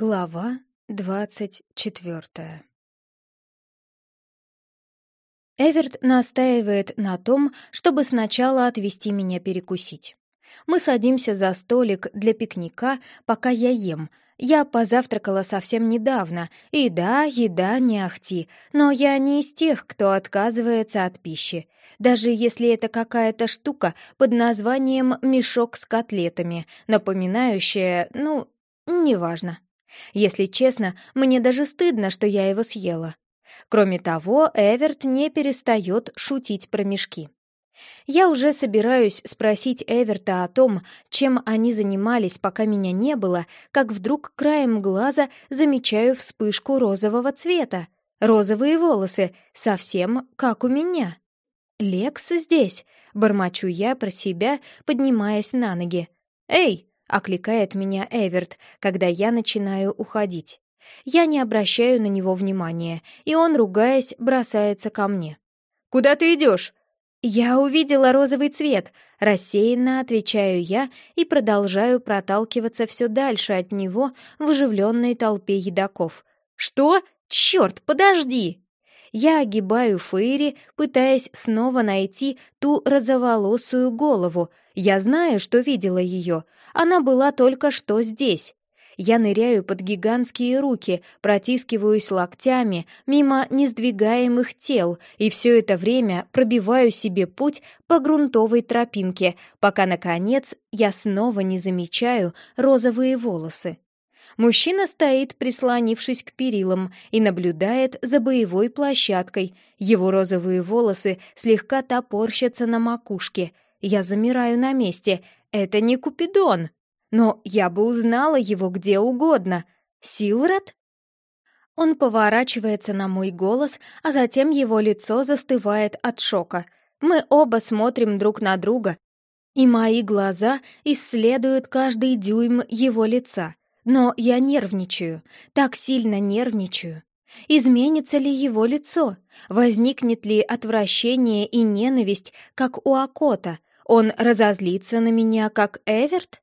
Глава двадцать четвертая Эверт настаивает на том, чтобы сначала отвезти меня перекусить. Мы садимся за столик для пикника, пока я ем. Я позавтракала совсем недавно, и да, еда не ахти, но я не из тех, кто отказывается от пищи. Даже если это какая-то штука под названием «мешок с котлетами», напоминающая, ну, неважно. Если честно, мне даже стыдно, что я его съела. Кроме того, Эверт не перестает шутить про мешки. Я уже собираюсь спросить Эверта о том, чем они занимались, пока меня не было, как вдруг краем глаза замечаю вспышку розового цвета. Розовые волосы, совсем как у меня. «Лекс здесь», — бормочу я про себя, поднимаясь на ноги. «Эй, — окликает меня Эверт, когда я начинаю уходить. Я не обращаю на него внимания, и он, ругаясь, бросается ко мне. «Куда ты идешь?» «Я увидела розовый цвет», — рассеянно отвечаю я и продолжаю проталкиваться все дальше от него в оживленной толпе едоков. «Что? Черт, подожди!» Я огибаю Фейри, пытаясь снова найти ту розоволосую голову. Я знаю, что видела ее. Она была только что здесь. Я ныряю под гигантские руки, протискиваюсь локтями мимо несдвигаемых тел и все это время пробиваю себе путь по грунтовой тропинке, пока, наконец, я снова не замечаю розовые волосы. Мужчина стоит, прислонившись к перилам, и наблюдает за боевой площадкой. Его розовые волосы слегка топорщатся на макушке. Я замираю на месте. Это не Купидон. Но я бы узнала его где угодно. Силред? Он поворачивается на мой голос, а затем его лицо застывает от шока. Мы оба смотрим друг на друга, и мои глаза исследуют каждый дюйм его лица. Но я нервничаю, так сильно нервничаю. Изменится ли его лицо? Возникнет ли отвращение и ненависть, как у Акота? Он разозлится на меня, как Эверт?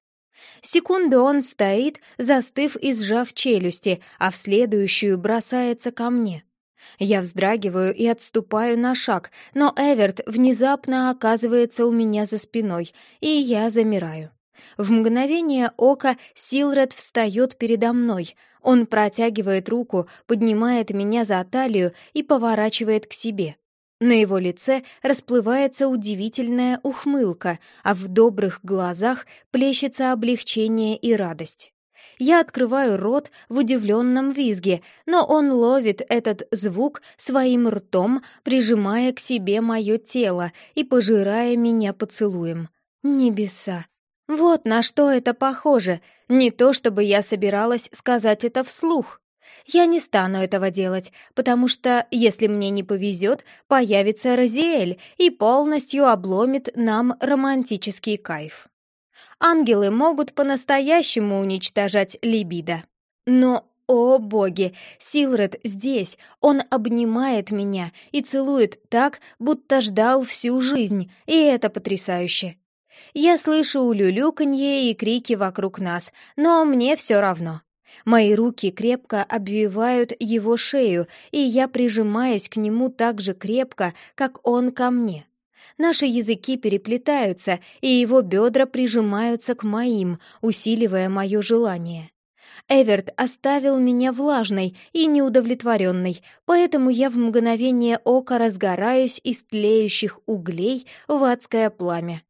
Секунду он стоит, застыв и сжав челюсти, а в следующую бросается ко мне. Я вздрагиваю и отступаю на шаг, но Эверт внезапно оказывается у меня за спиной, и я замираю. В мгновение ока Силред встает передо мной. Он протягивает руку, поднимает меня за талию и поворачивает к себе. На его лице расплывается удивительная ухмылка, а в добрых глазах плещется облегчение и радость. Я открываю рот в удивленном визге, но он ловит этот звук своим ртом, прижимая к себе мое тело и пожирая меня поцелуем. Небеса! Вот на что это похоже. Не то чтобы я собиралась сказать это вслух. Я не стану этого делать, потому что, если мне не повезет, появится Розиэль и полностью обломит нам романтический кайф. Ангелы могут по-настоящему уничтожать либидо. Но, о боги, Силред здесь, он обнимает меня и целует так, будто ждал всю жизнь, и это потрясающе. Я слышу улюлюканье и крики вокруг нас, но мне все равно. Мои руки крепко обвивают его шею, и я прижимаюсь к нему так же крепко, как он ко мне. Наши языки переплетаются, и его бедра прижимаются к моим, усиливая мое желание. Эверт оставил меня влажной и неудовлетворенной, поэтому я в мгновение ока разгораюсь из тлеющих углей в адское пламя.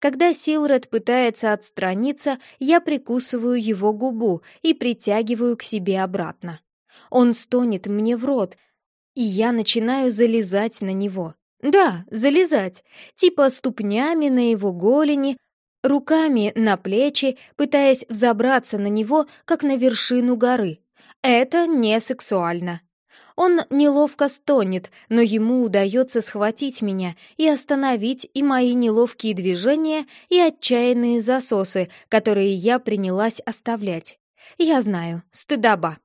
Когда Силред пытается отстраниться, я прикусываю его губу и притягиваю к себе обратно. Он стонет мне в рот, и я начинаю залезать на него. Да, залезать, типа ступнями на его голени, руками на плечи, пытаясь взобраться на него, как на вершину горы. Это не сексуально. Он неловко стонет, но ему удается схватить меня и остановить и мои неловкие движения, и отчаянные засосы, которые я принялась оставлять. Я знаю, стыдоба.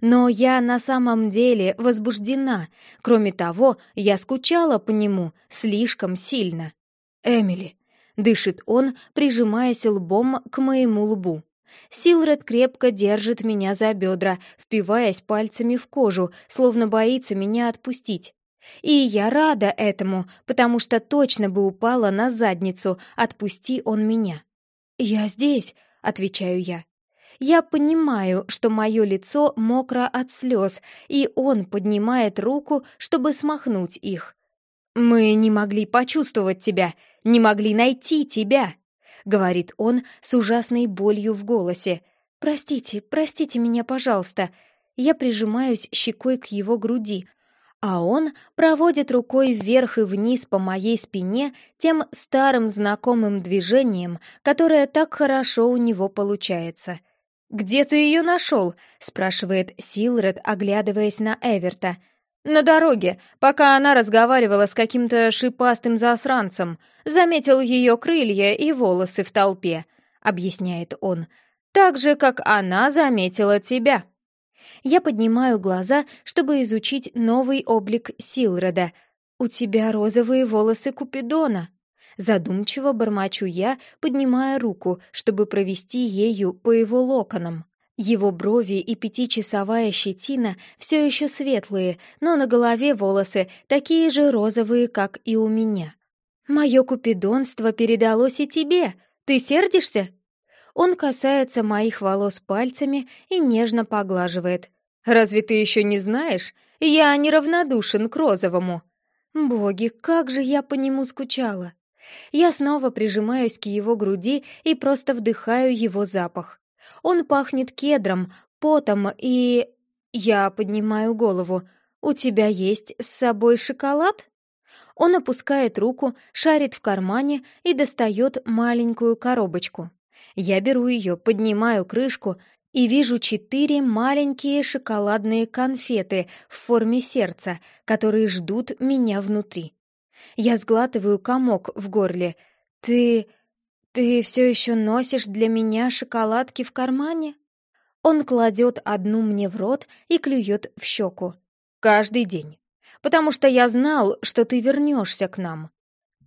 Но я на самом деле возбуждена. Кроме того, я скучала по нему слишком сильно. «Эмили», — дышит он, прижимаясь лбом к моему лбу. Силред крепко держит меня за бедра, впиваясь пальцами в кожу, словно боится меня отпустить. И я рада этому, потому что точно бы упала на задницу, отпусти он меня. «Я здесь», — отвечаю я. Я понимаю, что мое лицо мокро от слез, и он поднимает руку, чтобы смахнуть их. «Мы не могли почувствовать тебя, не могли найти тебя», — говорит он с ужасной болью в голосе. «Простите, простите меня, пожалуйста». Я прижимаюсь щекой к его груди, а он проводит рукой вверх и вниз по моей спине тем старым знакомым движением, которое так хорошо у него получается. «Где ты ее нашел?» — спрашивает Силред, оглядываясь на Эверта. «На дороге, пока она разговаривала с каким-то шипастым засранцем. Заметил ее крылья и волосы в толпе», — объясняет он. «Так же, как она заметила тебя». Я поднимаю глаза, чтобы изучить новый облик Силреда. «У тебя розовые волосы Купидона!» Задумчиво бормочу я, поднимая руку, чтобы провести ею по его локонам. Его брови и пятичасовая щетина все еще светлые, но на голове волосы такие же розовые, как и у меня. «Мое купидонство передалось и тебе. Ты сердишься?» Он касается моих волос пальцами и нежно поглаживает. «Разве ты еще не знаешь? Я неравнодушен к розовому». Боги, как же я по нему скучала. Я снова прижимаюсь к его груди и просто вдыхаю его запах. Он пахнет кедром, потом и... Я поднимаю голову. «У тебя есть с собой шоколад?» Он опускает руку, шарит в кармане и достает маленькую коробочку. Я беру ее, поднимаю крышку и вижу четыре маленькие шоколадные конфеты в форме сердца, которые ждут меня внутри. Я сглатываю комок в горле. «Ты... ты все еще носишь для меня шоколадки в кармане?» Он кладет одну мне в рот и клюет в щеку. «Каждый день. Потому что я знал, что ты вернешься к нам».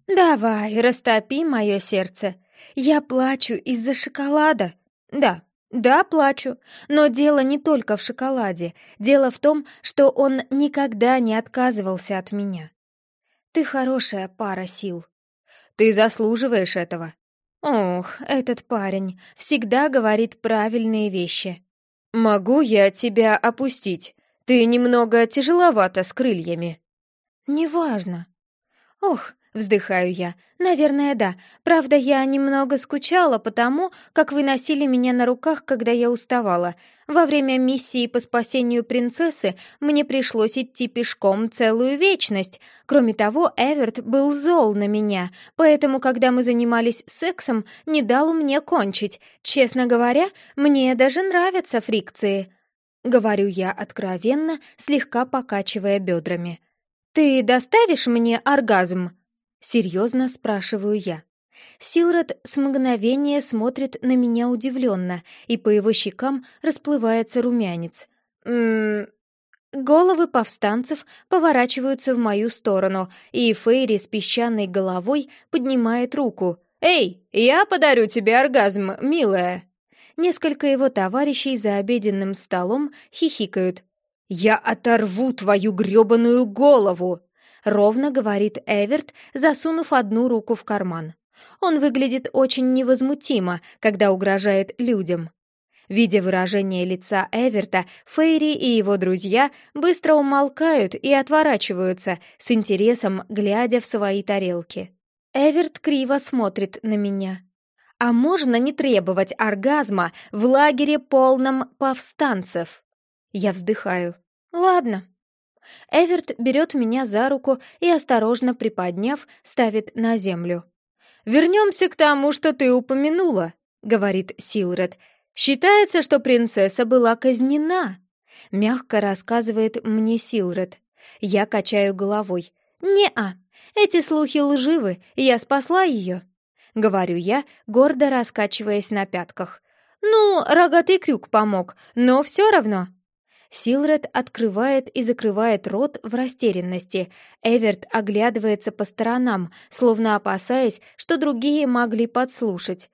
«Давай, растопи мое сердце», я плачу из-за шоколада. Да, да, плачу. Но дело не только в шоколаде. Дело в том, что он никогда не отказывался от меня. Ты хорошая пара сил. Ты заслуживаешь этого. Ох, этот парень всегда говорит правильные вещи. Могу я тебя опустить? Ты немного тяжеловата с крыльями. Неважно. Ох, Вздыхаю я. Наверное, да. Правда, я немного скучала потому, как вы носили меня на руках, когда я уставала. Во время миссии по спасению принцессы мне пришлось идти пешком целую вечность. Кроме того, Эверт был зол на меня, поэтому, когда мы занимались сексом, не дал мне кончить. Честно говоря, мне даже нравятся фрикции. Говорю я откровенно, слегка покачивая бедрами. «Ты доставишь мне оргазм?» Серьезно спрашиваю я. Силред с мгновения смотрит на меня удивленно, и по его щекам расплывается румянец. «Ммм...» Головы повстанцев поворачиваются в мою сторону, и Фейри с песчаной головой поднимает руку. «Эй, я подарю тебе оргазм, милая!» Несколько его товарищей за обеденным столом хихикают. «Я оторву твою грёбаную голову!» Ровно говорит Эверт, засунув одну руку в карман. Он выглядит очень невозмутимо, когда угрожает людям. Видя выражение лица Эверта, Фейри и его друзья быстро умолкают и отворачиваются, с интересом глядя в свои тарелки. Эверт криво смотрит на меня. «А можно не требовать оргазма в лагере полном повстанцев?» Я вздыхаю. «Ладно, Эверт берет меня за руку и, осторожно приподняв, ставит на землю. «Вернемся к тому, что ты упомянула», — говорит Силред. «Считается, что принцесса была казнена», — мягко рассказывает мне Силред. Я качаю головой. «Не-а, эти слухи лживы, я спасла ее», — говорю я, гордо раскачиваясь на пятках. «Ну, рогатый крюк помог, но все равно». Силред открывает и закрывает рот в растерянности. Эверт оглядывается по сторонам, словно опасаясь, что другие могли подслушать.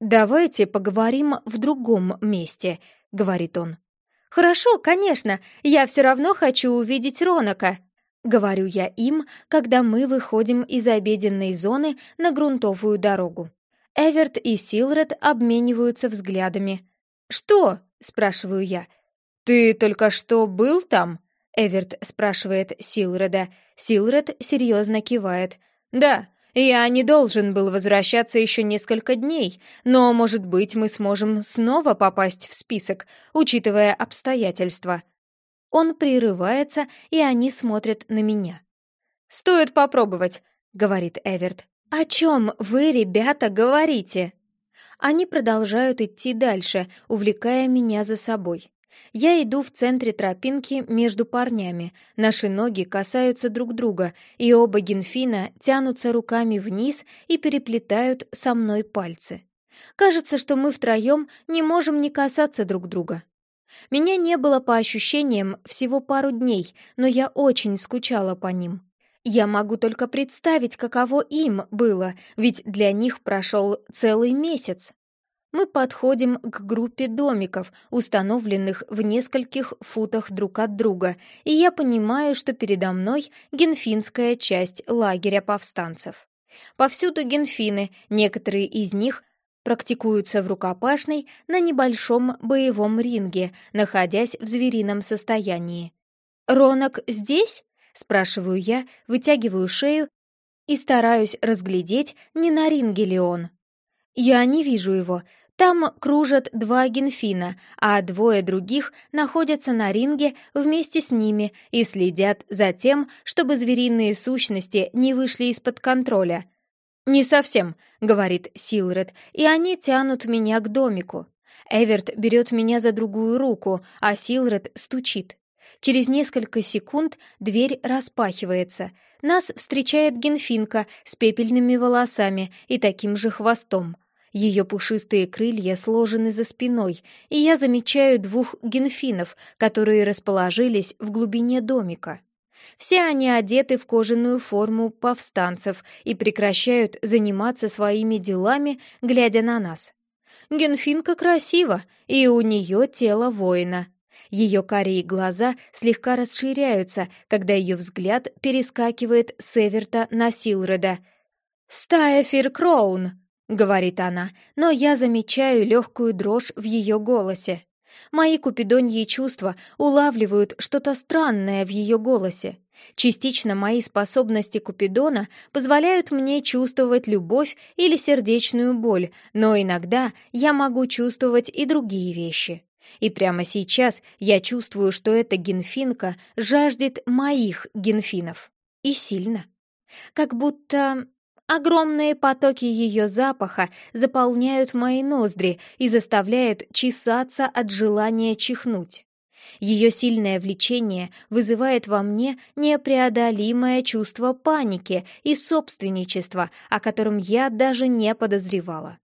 «Давайте поговорим в другом месте», — говорит он. «Хорошо, конечно, я все равно хочу увидеть Ронака», — говорю я им, когда мы выходим из обеденной зоны на грунтовую дорогу. Эверт и Силред обмениваются взглядами. «Что?» — спрашиваю я. «Ты только что был там?» — Эверт спрашивает Силреда. Силред серьезно кивает. «Да, я не должен был возвращаться еще несколько дней, но, может быть, мы сможем снова попасть в список, учитывая обстоятельства». Он прерывается, и они смотрят на меня. «Стоит попробовать», — говорит Эверт. «О чем вы, ребята, говорите?» Они продолжают идти дальше, увлекая меня за собой. Я иду в центре тропинки между парнями. Наши ноги касаются друг друга, и оба генфина тянутся руками вниз и переплетают со мной пальцы. Кажется, что мы втроем не можем не касаться друг друга. Меня не было по ощущениям всего пару дней, но я очень скучала по ним. Я могу только представить, каково им было, ведь для них прошел целый месяц. Мы подходим к группе домиков, установленных в нескольких футах друг от друга, и я понимаю, что передо мной генфинская часть лагеря повстанцев. Повсюду генфины, некоторые из них практикуются в рукопашной на небольшом боевом ринге, находясь в зверином состоянии. «Ронок здесь?» — спрашиваю я, вытягиваю шею и стараюсь разглядеть, не на ринге ли он. Я не вижу его, там кружат два генфина, а двое других находятся на ринге вместе с ними и следят за тем, чтобы звериные сущности не вышли из-под контроля. «Не совсем», — говорит Силред, и они тянут меня к домику. Эверт берет меня за другую руку, а Силред стучит. Через несколько секунд дверь распахивается. Нас встречает генфинка с пепельными волосами и таким же хвостом. Ее пушистые крылья сложены за спиной, и я замечаю двух генфинов, которые расположились в глубине домика. Все они одеты в кожаную форму повстанцев и прекращают заниматься своими делами, глядя на нас. Генфинка красива, и у нее тело воина. Ее карие глаза слегка расширяются, когда ее взгляд перескакивает с Эверта на Силреда. «Стая Фиркроун!» — говорит она, но я замечаю легкую дрожь в ее голосе. Мои купидоньи чувства улавливают что-то странное в ее голосе. Частично мои способности Купидона позволяют мне чувствовать любовь или сердечную боль, но иногда я могу чувствовать и другие вещи. И прямо сейчас я чувствую, что эта генфинка жаждет моих генфинов. И сильно. Как будто Огромные потоки ее запаха заполняют мои ноздри и заставляют чесаться от желания чихнуть. Ее сильное влечение вызывает во мне непреодолимое чувство паники и собственничества, о котором я даже не подозревала.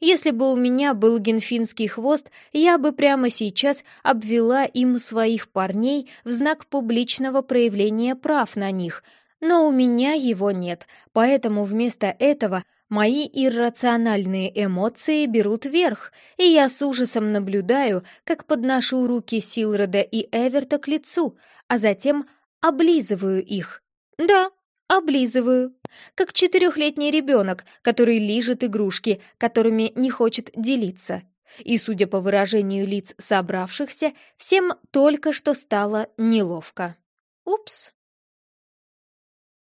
Если бы у меня был генфинский хвост, я бы прямо сейчас обвела им своих парней в знак публичного проявления прав на них — но у меня его нет, поэтому вместо этого мои иррациональные эмоции берут верх, и я с ужасом наблюдаю, как подношу руки Силреда и Эверта к лицу, а затем облизываю их. Да, облизываю. Как четырехлетний ребенок, который лижет игрушки, которыми не хочет делиться. И, судя по выражению лиц собравшихся, всем только что стало неловко. Упс.